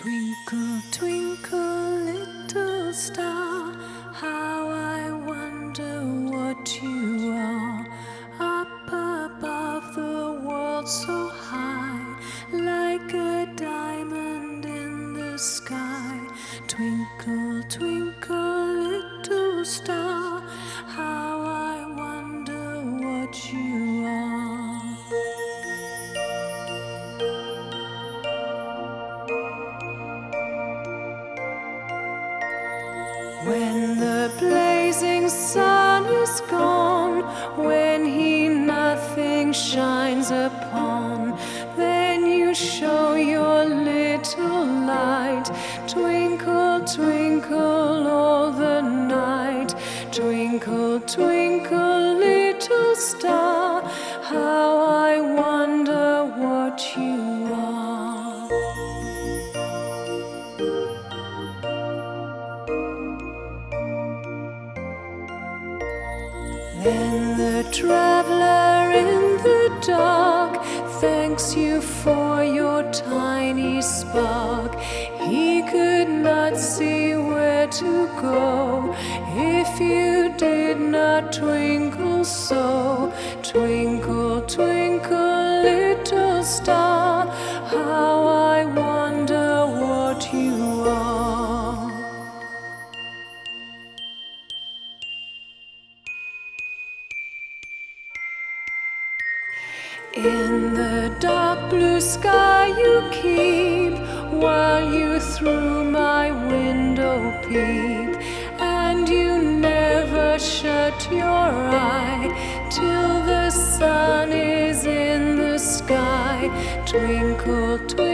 Twinkle, twinkle, little star, how I wonder what you are. Up above the world so high, like a diamond in the sky. Twinkle, twinkle, little star, When the blazing sun is gone, when he nothing shines upon, then you show your little light. Twinkle, twinkle all the night. Twinkle, twinkle, little star, how I wonder what you are. Then the traveler in the dark thanks you for your tiny spark. He could not see where to go if you did not twinkle so. Twinkle, twinkle, little star, In the dark blue sky you keep while you through my window peep, and you never shut your eye till the sun is in the sky. Twinkle, twinkle.